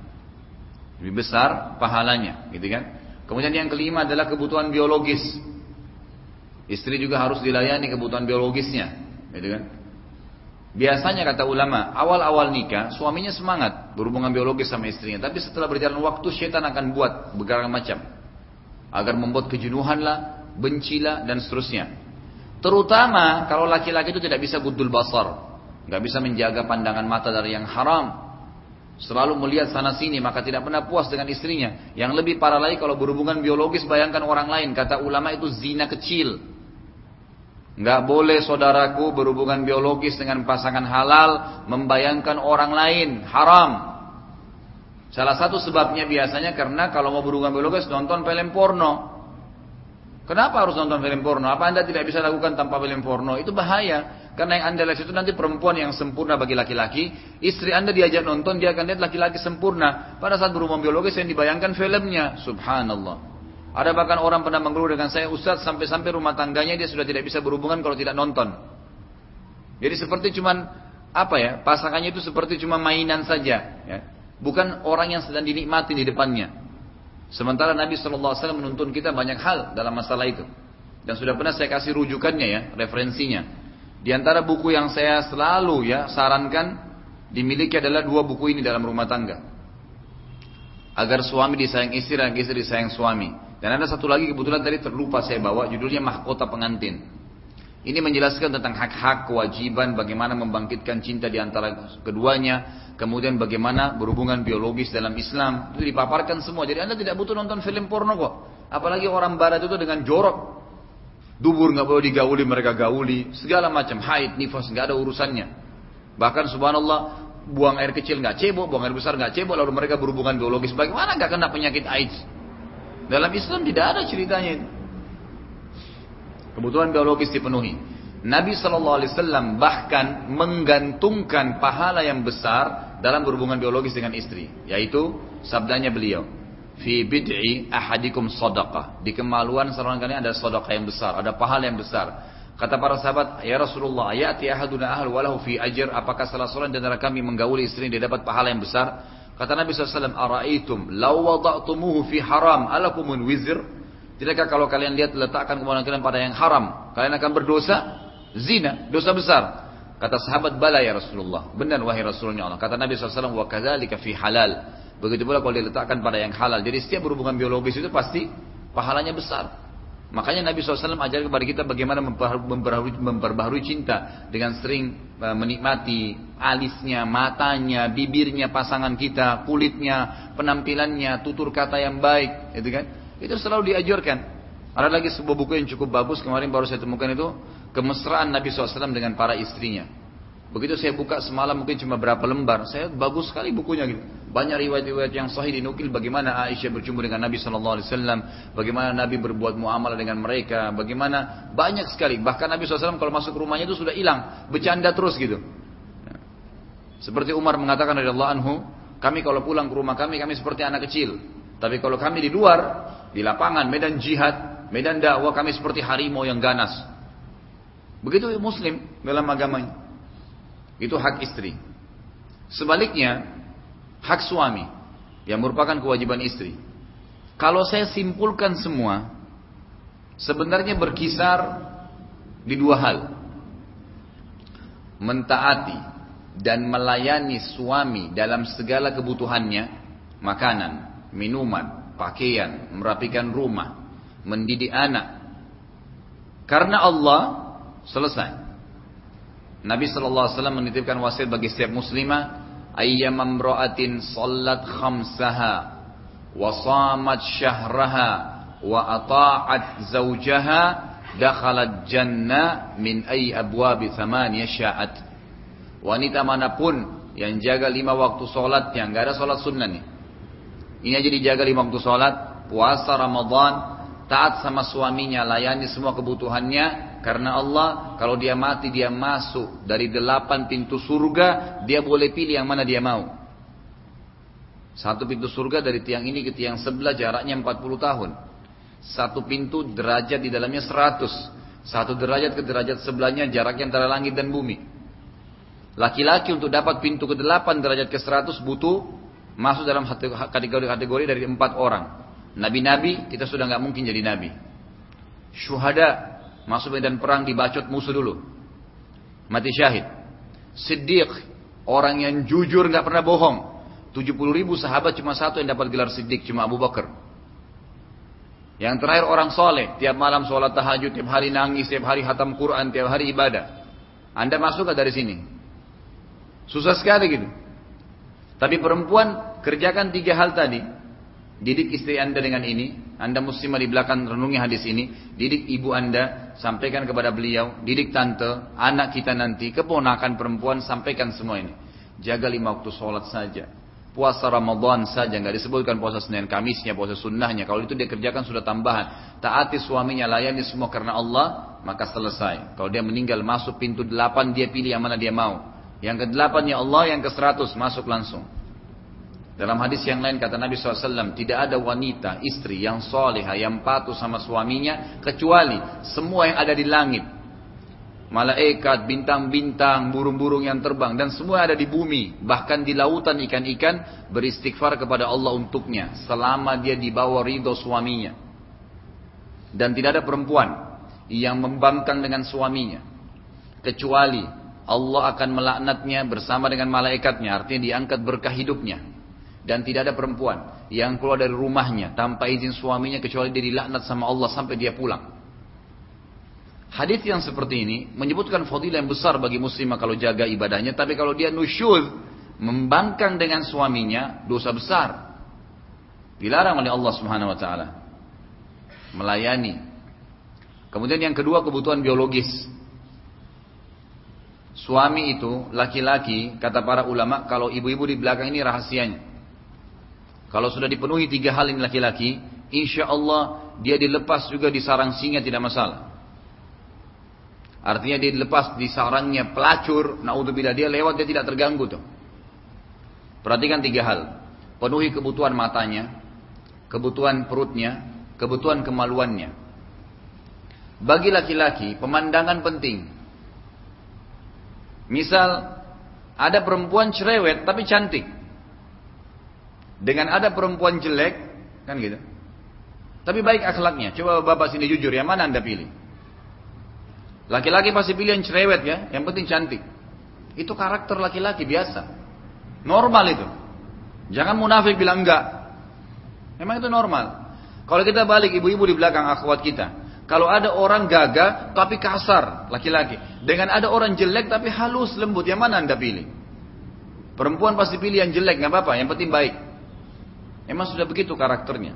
Lebih besar pahalanya, gitu kan? Kemudian yang kelima adalah kebutuhan biologis. Istri juga harus dilayani kebutuhan biologisnya, gitu kan? Biasanya kata ulama, awal-awal nikah suaminya semangat berhubungan biologis sama istrinya, tapi setelah berjalan waktu setan akan buat berbagai macam agar membuat kejenuhan lah, bencilah dan seterusnya. Terutama kalau laki-laki itu tidak bisa gudul basar, nggak bisa menjaga pandangan mata dari yang haram, selalu melihat sana sini maka tidak pernah puas dengan istrinya. Yang lebih parah lagi kalau berhubungan biologis bayangkan orang lain, kata ulama itu zina kecil. Nggak boleh saudaraku berhubungan biologis dengan pasangan halal membayangkan orang lain, haram. Salah satu sebabnya biasanya karena kalau mau berhubungan biologis nonton film porno. Kenapa harus nonton film porno? Apa anda tidak bisa lakukan tanpa film porno? Itu bahaya. Karena yang anda lihat itu nanti perempuan yang sempurna bagi laki-laki. Istri anda diajak nonton, dia akan lihat laki-laki sempurna. Pada saat berhubungan biologis yang dibayangkan filmnya. Subhanallah. Ada bahkan orang pernah mengeluh dengan saya, Ustaz sampai-sampai rumah tangganya dia sudah tidak bisa berhubungan kalau tidak nonton. Jadi seperti cuman apa ya, pasangannya itu seperti cuma mainan saja, ya. bukan orang yang sedang dinikmati di depannya. Sementara Nabi SAW menuntun kita banyak hal dalam masalah itu. Dan sudah pernah saya kasih rujukannya ya, referensinya. Di antara buku yang saya selalu ya sarankan dimiliki adalah dua buku ini dalam rumah tangga. Agar suami disayang istri dan istri disayang suami. Dan ada satu lagi kebetulan tadi terlupa saya bawa judulnya mahkota pengantin. Ini menjelaskan tentang hak-hak kewajiban bagaimana membangkitkan cinta di antara keduanya, kemudian bagaimana berhubungan biologis dalam Islam itu dipaparkan semua. Jadi anda tidak butuh nonton film porno kok. Apalagi orang Barat itu dengan jorok, dubur nggak boleh digauli mereka gauli, segala macam haid, nifas nggak ada urusannya. Bahkan subhanallah buang air kecil nggak cebok, buang air besar nggak cebok, lalu mereka berhubungan biologis. Bagaimana nggak kena penyakit AIDS? Dalam Islam tidak ada ceritanya itu. Kebutuhan biologis dipenuhi. Nabi Shallallahu Alaihi Wasallam bahkan menggantungkan pahala yang besar dalam berhubungan biologis dengan istri, yaitu sabdanya beliau, fi bid'i ahadikum sadaqah. Di kemaluan seorang kalian ada sadaqah yang besar, ada pahala yang besar. Kata para sahabat, ya Rasulullah, ayati ahaduna ahl walahu fi ajr, apakah salah seorang di antara kami menggauli istri dia dapat pahala yang besar? Kata Nabi SAW, Ara'aitum, law wada'tumuhu fi haram, alakumun wizir. Tidakkah kalau kalian lihat letakkan ke mana kalian pada yang haram, kalian akan berdosa? Zina, dosa besar. Kata sahabat, bala ya Rasulullah. Benar wahai Rasulullah Allah. Kata Nabi SAW, wa kadzalika fi halal. Begitu pula kalau diletakkan pada yang halal. Jadi setiap berhubungan biologis itu pasti pahalanya besar. Makanya Nabi SAW ajar kepada kita bagaimana memperbaharui, cinta dengan sering e, menikmati alisnya, matanya, bibirnya pasangan kita, kulitnya, penampilannya, tutur kata yang baik, itu kan? Itu selalu diajarkan. Ada lagi sebuah buku yang cukup bagus kemarin baru saya temukan itu kemesraan Nabi SAW dengan para istrinya. Begitu saya buka semalam mungkin cuma berapa lembar, saya bagus sekali bukunya gitu. Banyak riwayat-riwayat yang sahih dinukil bagaimana Aisyah berjumpa dengan Nabi Shallallahu Alaihi Wasallam, bagaimana Nabi berbuat muamalah dengan mereka, bagaimana banyak sekali. Bahkan Nabi SAW kalau masuk rumahnya itu sudah hilang, bercanda terus gitu. Seperti Umar mengatakan dari Allah anhu, kami kalau pulang ke rumah kami, kami seperti anak kecil. Tapi kalau kami di luar, di lapangan, medan jihad, medan dakwah, kami seperti harimau yang ganas. Begitu Muslim dalam agamanya. Itu hak istri. Sebaliknya, hak suami yang merupakan kewajiban istri. Kalau saya simpulkan semua, sebenarnya berkisar di dua hal. Mentaati dan melayani suami dalam segala kebutuhannya, makanan, minuman, pakaian, merapikan rumah, mendidik anak. Karena Allah selesai. Nabi sallallahu alaihi wasallam menitipkan wasiat bagi setiap muslimah ayyam imra'atin sallat khamsaha wa shamat syahraha wa ata'at zawjaha dakhalat jannah min ay abwabi thamaniya sya'at wanita mana pun yang jaga lima waktu sholat yang nggak ada sholat sunnah nih. Ini aja dijaga lima waktu sholat puasa Ramadan taat sama suaminya layani semua kebutuhannya karena Allah kalau dia mati dia masuk dari delapan pintu surga, dia boleh pilih yang mana dia mau. Satu pintu surga dari tiang ini ke tiang sebelah jaraknya 40 tahun. Satu pintu derajat di dalamnya 100. Satu derajat ke derajat sebelahnya jaraknya antara langit dan bumi. Laki-laki untuk dapat pintu ke delapan derajat ke 100 butuh masuk dalam kategori-kategori dari empat orang. Nabi-nabi kita sudah nggak mungkin jadi nabi. Syuhada Masuk medan perang dibacot musuh dulu. Mati syahid. Siddiq. Orang yang jujur nggak pernah bohong. 70 ribu sahabat cuma satu yang dapat gelar Siddiq. Cuma Abu Bakar. Yang terakhir orang soleh. Tiap malam sholat tahajud. Tiap hari nangis. Tiap hari hatam Quran. Tiap hari ibadah. Anda masuk dari sini? Susah sekali gitu. Tapi perempuan kerjakan tiga hal tadi. Didik istri anda dengan ini. Anda muslimah di belakang renungi hadis ini. Didik ibu anda, sampaikan kepada beliau. Didik tante, anak kita nanti, keponakan perempuan, sampaikan semua ini. Jaga lima waktu sholat saja. Puasa Ramadan saja, nggak disebutkan puasa Senin Kamisnya, puasa sunnahnya. Kalau itu dia kerjakan sudah tambahan. Taati suaminya, layani semua karena Allah, maka selesai. Kalau dia meninggal masuk pintu delapan, dia pilih yang mana dia mau. Yang ke delapan ya Allah, yang ke seratus masuk langsung. Dalam hadis yang lain kata Nabi SAW, tidak ada wanita, istri yang soleha, yang patuh sama suaminya, kecuali semua yang ada di langit. Malaikat, bintang-bintang, burung-burung yang terbang, dan semua ada di bumi. Bahkan di lautan ikan-ikan beristighfar kepada Allah untuknya, selama dia di bawah ridho suaminya. Dan tidak ada perempuan yang membangkang dengan suaminya. Kecuali Allah akan melaknatnya bersama dengan malaikatnya, artinya diangkat berkah hidupnya dan tidak ada perempuan yang keluar dari rumahnya tanpa izin suaminya kecuali dia dilaknat sama Allah sampai dia pulang. Hadis yang seperti ini menyebutkan fadilah yang besar bagi muslimah kalau jaga ibadahnya, tapi kalau dia nusyuz membangkang dengan suaminya dosa besar. Dilarang oleh Allah Subhanahu wa taala. Melayani. Kemudian yang kedua kebutuhan biologis. Suami itu laki-laki kata para ulama kalau ibu-ibu di belakang ini rahasianya. Kalau sudah dipenuhi tiga hal ini laki-laki, insya Allah dia dilepas juga di sarang singa tidak masalah. Artinya dia dilepas di sarangnya pelacur, naudzubillah dia lewat dia tidak terganggu tuh. Perhatikan tiga hal. Penuhi kebutuhan matanya, kebutuhan perutnya, kebutuhan kemaluannya. Bagi laki-laki, pemandangan penting. Misal, ada perempuan cerewet tapi cantik. Dengan ada perempuan jelek, kan gitu. Tapi baik akhlaknya. Coba bapak sini jujur, yang mana anda pilih? Laki-laki pasti pilih yang cerewet ya, yang penting cantik. Itu karakter laki-laki biasa. Normal itu. Jangan munafik bilang enggak. Memang itu normal. Kalau kita balik ibu-ibu di belakang akhwat kita. Kalau ada orang gagah tapi kasar laki-laki. Dengan ada orang jelek tapi halus lembut. Yang mana anda pilih? Perempuan pasti pilih yang jelek nggak apa-apa. Yang penting baik. Memang sudah begitu karakternya.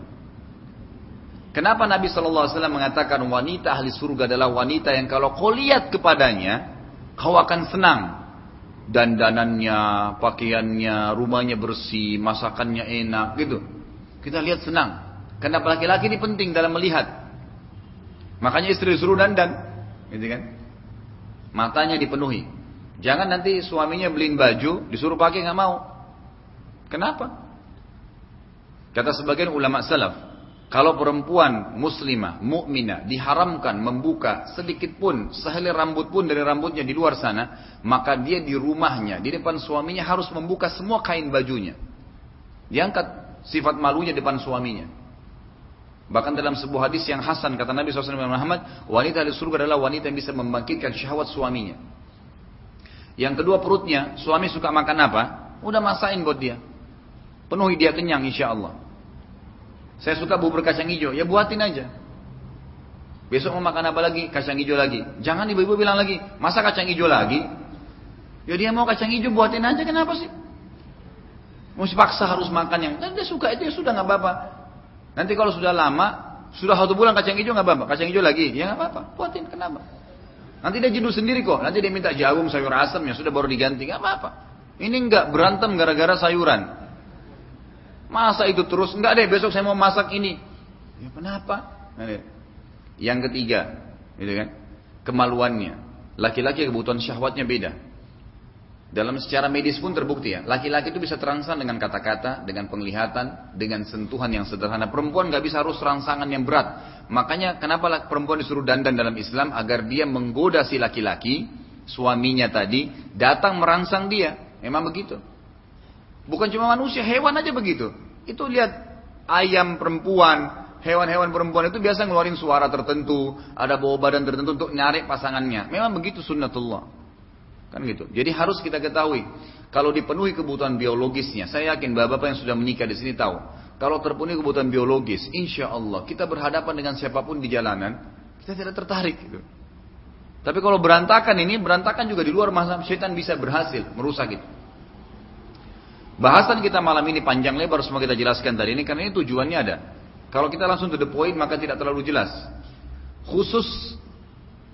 Kenapa Nabi Wasallam mengatakan wanita ahli surga adalah wanita yang kalau kau lihat kepadanya, kau akan senang. Dandanannya, pakaiannya, rumahnya bersih, masakannya enak, gitu. Kita lihat senang. Kenapa laki-laki ini penting dalam melihat. Makanya istri suruh dandan, gitu kan? Matanya dipenuhi. Jangan nanti suaminya beliin baju, disuruh pakai nggak mau. Kenapa? Kata sebagian ulama salaf, kalau perempuan muslimah, mukminah diharamkan membuka sedikit pun, sehelai rambut pun dari rambutnya di luar sana, maka dia di rumahnya, di depan suaminya harus membuka semua kain bajunya. Diangkat sifat malunya depan suaminya. Bahkan dalam sebuah hadis yang hasan kata Nabi SAW Muhammad, wanita di surga adalah wanita yang bisa membangkitkan syahwat suaminya. Yang kedua perutnya, suami suka makan apa? Udah masain buat dia. Penuhi dia kenyang insya Allah. Saya suka bubur kacang hijau, ya buatin aja. Besok mau makan apa lagi? Kacang hijau lagi. Jangan ibu-ibu bilang lagi, masa kacang hijau lagi? Ya dia mau kacang hijau buatin aja, kenapa sih? Mesti paksa harus makan yang, dan dia suka itu ya sudah nggak apa-apa. Nanti kalau sudah lama, sudah satu bulan kacang hijau nggak apa-apa, kacang hijau lagi, ya nggak apa-apa, buatin kenapa? Nanti dia jenuh sendiri kok, nanti dia minta jagung sayur asam ya sudah baru diganti, nggak apa-apa. Ini nggak berantem gara-gara sayuran. Masa itu terus, nggak deh besok saya mau masak ini. Ya kenapa? Nah, yang ketiga, gitu kan? Kemaluannya. Laki-laki kebutuhan syahwatnya beda. Dalam secara medis pun terbukti ya. Laki-laki itu bisa terangsang dengan kata-kata, dengan penglihatan, dengan sentuhan yang sederhana. Perempuan nggak bisa harus rangsangan yang berat. Makanya kenapa perempuan disuruh dandan dalam Islam agar dia menggoda si laki-laki, suaminya tadi, datang merangsang dia. Memang begitu. Bukan cuma manusia, hewan aja begitu. Itu lihat ayam perempuan, hewan-hewan perempuan itu biasa ngeluarin suara tertentu, ada bau badan tertentu untuk nyari pasangannya. Memang begitu sunnatullah. Kan gitu. Jadi harus kita ketahui, kalau dipenuhi kebutuhan biologisnya, saya yakin bapak-bapak yang sudah menikah di sini tahu, kalau terpenuhi kebutuhan biologis, insya Allah kita berhadapan dengan siapa pun di jalanan, kita tidak tertarik. Gitu. Tapi kalau berantakan ini, berantakan juga di luar masa setan bisa berhasil merusak itu. Bahasan kita malam ini panjang lebar semua kita jelaskan tadi ini karena ini tujuannya ada. Kalau kita langsung to the point maka tidak terlalu jelas. Khusus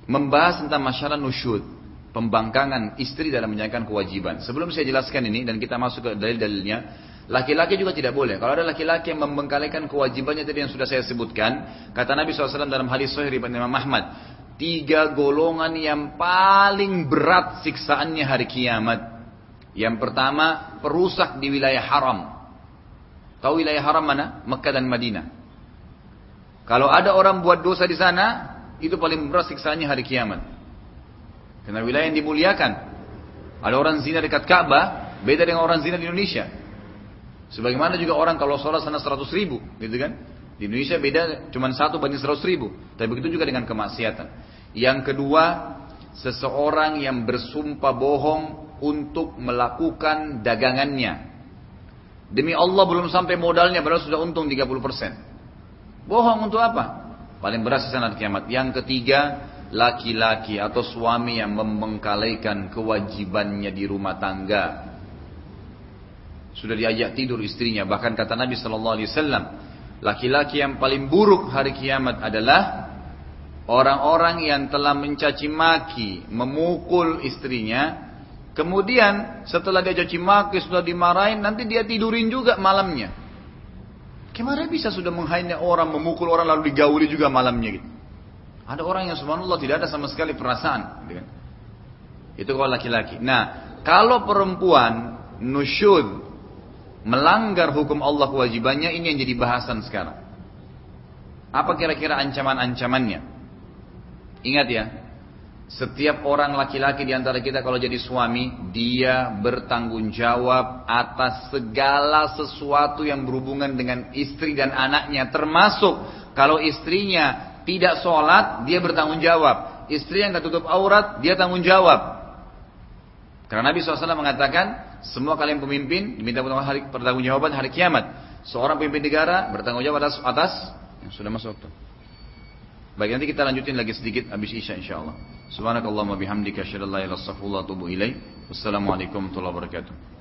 membahas tentang masyarakat nusyud, pembangkangan istri dalam menjalankan kewajiban. Sebelum saya jelaskan ini dan kita masuk ke dalil-dalilnya, laki-laki juga tidak boleh. Kalau ada laki-laki yang membengkalikan kewajibannya tadi yang sudah saya sebutkan, kata Nabi SAW dalam hadis Sahih Imam Ahmad, tiga golongan yang paling berat siksaannya hari kiamat. Yang pertama, perusak di wilayah haram. Tahu wilayah haram mana? Mekah dan Madinah. Kalau ada orang buat dosa di sana, itu paling berat siksaannya hari kiamat. Karena wilayah yang dimuliakan. Ada orang zina dekat Ka'bah, beda dengan orang zina di Indonesia. Sebagaimana juga orang kalau sholat sana 100 ribu, gitu kan? Di Indonesia beda cuma satu banding 100 ribu. Tapi begitu juga dengan kemaksiatan. Yang kedua, seseorang yang bersumpah bohong untuk melakukan dagangannya. Demi Allah belum sampai modalnya, padahal sudah untung 30 persen. Bohong untuk apa? Paling berat di hari kiamat. Yang ketiga, laki-laki atau suami yang membengkalaikan kewajibannya di rumah tangga. Sudah diajak tidur istrinya. Bahkan kata Nabi Sallallahu Alaihi Wasallam, laki-laki yang paling buruk hari kiamat adalah orang-orang yang telah mencaci maki, memukul istrinya. Kemudian setelah dia caci maki, sudah dimarahin, nanti dia tidurin juga malamnya. Gimana bisa sudah menghina orang, memukul orang lalu digauli juga malamnya gitu. Ada orang yang subhanallah tidak ada sama sekali perasaan. Gitu kan. Itu kalau laki-laki. Nah, kalau perempuan nusyud melanggar hukum Allah kewajibannya ini yang jadi bahasan sekarang. Apa kira-kira ancaman-ancamannya? Ingat ya, setiap orang laki-laki di antara kita kalau jadi suami, dia bertanggung jawab atas segala sesuatu yang berhubungan dengan istri dan anaknya. Termasuk kalau istrinya tidak sholat, dia bertanggung jawab. Istri yang tidak tutup aurat, dia tanggung jawab. Karena Nabi SAW mengatakan, semua kalian pemimpin diminta pertanggung jawaban hari kiamat. Seorang pemimpin negara bertanggung jawab atas, atas yang sudah masuk waktu. Baik nanti kita lanjutin lagi sedikit habis isya insyaallah. Subhanakallahumma bihamdika asyhadu an la ilaha illa anta astaghfiruka wa atubu ilaik. Wassalamualaikum warahmatullahi wabarakatuh.